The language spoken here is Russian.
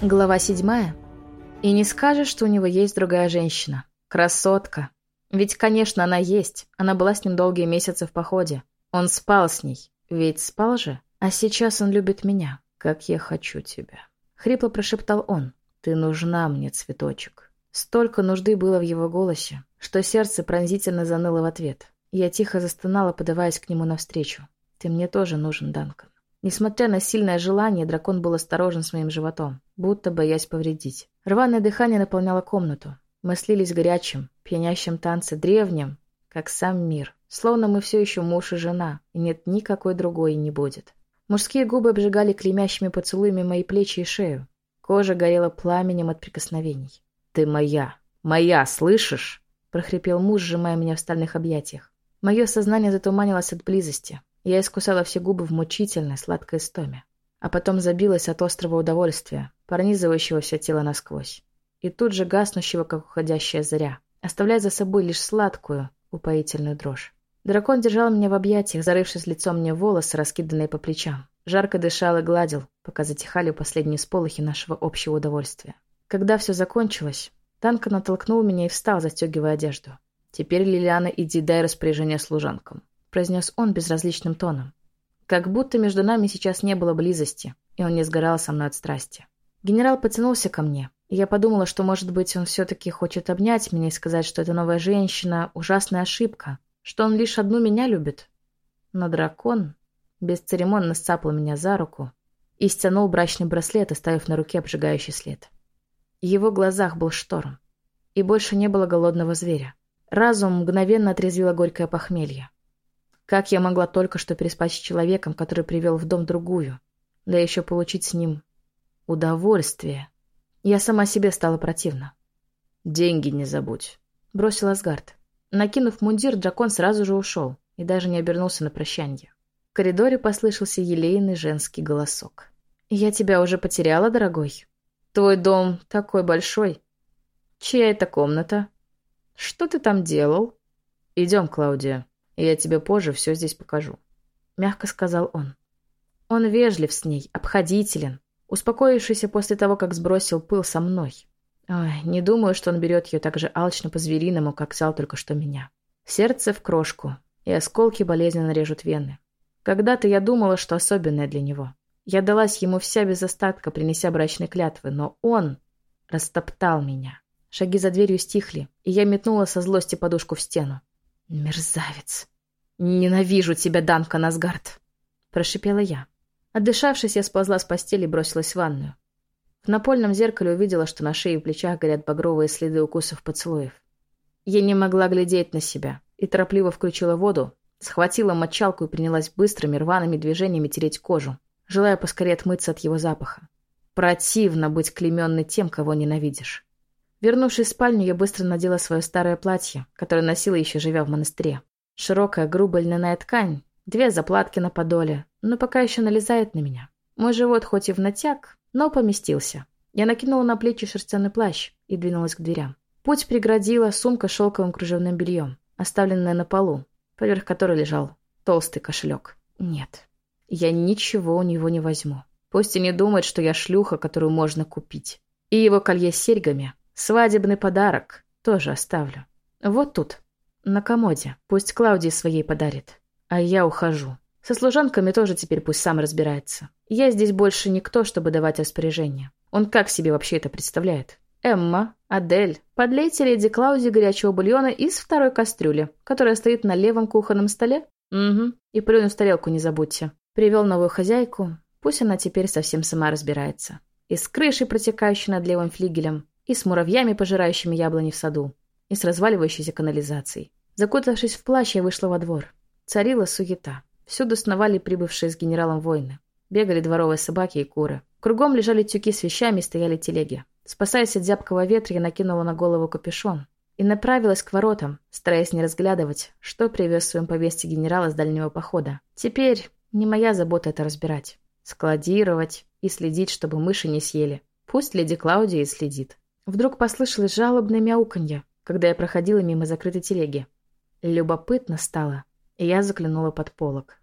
Глава седьмая. И не скажешь, что у него есть другая женщина. Красотка. Ведь, конечно, она есть. Она была с ним долгие месяцы в походе. Он спал с ней. Ведь спал же. А сейчас он любит меня. Как я хочу тебя. Хрипло прошептал он. Ты нужна мне, цветочек. Столько нужды было в его голосе, что сердце пронзительно заныло в ответ. Я тихо застонала, подаваясь к нему навстречу. Ты мне тоже нужен, Данкан. Несмотря на сильное желание, дракон был осторожен с моим животом, будто боясь повредить. Рваное дыхание наполняло комнату. Мы слились горячим, пьянящим танце, древним, как сам мир. Словно мы все еще муж и жена, и нет никакой другой и не будет. Мужские губы обжигали клеймящими поцелуями мои плечи и шею. Кожа горела пламенем от прикосновений. «Ты моя! Моя, слышишь?» — прохрипел муж, сжимая меня в стальных объятиях. Мое сознание затуманилось от близости. Я искусала все губы в мучительной, сладкой стоме. А потом забилась от острого удовольствия, пронизывающего все тело насквозь. И тут же гаснущего, как уходящая заря, оставляя за собой лишь сладкую, упоительную дрожь. Дракон держал меня в объятиях, зарывшись лицом мне в волосы, раскиданные по плечам. Жарко дышал и гладил, пока затихали последние сполохи нашего общего удовольствия. Когда все закончилось, Танка натолкнул меня и встал, застегивая одежду. «Теперь, Лилиана, иди дай распоряжение служанкам. — произнес он безразличным тоном. Как будто между нами сейчас не было близости, и он не сгорал со мной от страсти. Генерал потянулся ко мне, и я подумала, что, может быть, он все-таки хочет обнять меня и сказать, что эта новая женщина — ужасная ошибка, что он лишь одну меня любит. Но дракон бесцеремонно сцапал меня за руку и стянул брачный браслет, оставив на руке обжигающий след. В его глазах был шторм, и больше не было голодного зверя. Разум мгновенно отрезвило горькое похмелье. Как я могла только что переспать с человеком, который привел в дом другую, да еще получить с ним удовольствие? Я сама себе стала противна. «Деньги не забудь», — бросил Асгард. Накинув мундир, дракон сразу же ушел и даже не обернулся на прощанье. В коридоре послышался елейный женский голосок. «Я тебя уже потеряла, дорогой? Твой дом такой большой. Чья это комната? Что ты там делал? Идем, Клаудия» я тебе позже все здесь покажу», — мягко сказал он. Он вежлив с ней, обходителен, успокоившийся после того, как сбросил пыл со мной. Ой, не думаю, что он берет ее так же алчно по-звериному, как взял только что меня. Сердце в крошку, и осколки болезненно режут вены. Когда-то я думала, что особенное для него. Я далась ему вся без остатка, принеся брачные клятвы, но он растоптал меня. Шаги за дверью стихли, и я метнула со злости подушку в стену. «Мерзавец! Ненавижу тебя, Данка Асгард!» — прошипела я. Отдышавшись, я сползла с постели и бросилась в ванную. В напольном зеркале увидела, что на шее и плечах горят багровые следы укусов поцелуев. Я не могла глядеть на себя и торопливо включила воду, схватила мочалку и принялась быстрыми рваными движениями тереть кожу, желая поскорее отмыться от его запаха. Противно быть клеменной тем, кого ненавидишь. Вернувшись в спальню, я быстро надела свое старое платье, которое носила еще живя в монастыре. Широкая, грубая льняная ткань, две заплатки на подоле, но пока еще налезает на меня. Мой живот хоть и в натяг, но поместился. Я накинула на плечи шерстяной плащ и двинулась к дверям. Путь преградила сумка с шелковым кружевным бельем, оставленная на полу, поверх которой лежал толстый кошелек. Нет, я ничего у него не возьму. Пусть и не думает, что я шлюха, которую можно купить. И его колье с серьгами Свадебный подарок тоже оставлю. Вот тут, на комоде. Пусть Клаудии своей подарит. А я ухожу. Со служанками тоже теперь пусть сам разбирается. Я здесь больше никто, чтобы давать распоряжение. Он как себе вообще это представляет? Эмма, Адель, подлейте леди Клауди горячего бульона из второй кастрюли, которая стоит на левом кухонном столе. Угу. И плюнуть в тарелку не забудьте. Привел новую хозяйку. Пусть она теперь совсем сама разбирается. И с крышей, протекающей над левым флигелем, и с муравьями, пожирающими яблони в саду, и с разваливающейся канализацией. Закутавшись в плащ, я вышла во двор. Царила суета. Всюду сновали прибывшие с генералом воины. Бегали дворовые собаки и куры. Кругом лежали тюки с вещами и стояли телеги. Спасаясь от зябкого ветра, я накинула на голову капюшон и направилась к воротам, стараясь не разглядывать, что привез в своем повесте генерала с дальнего похода. Теперь не моя забота это разбирать. Складировать и следить, чтобы мыши не съели. Пусть леди Клаудия и следит. Вдруг послышалось жалобное мяуканье, когда я проходила мимо закрытой телеги. Любопытно стало, и я заглянула под полок.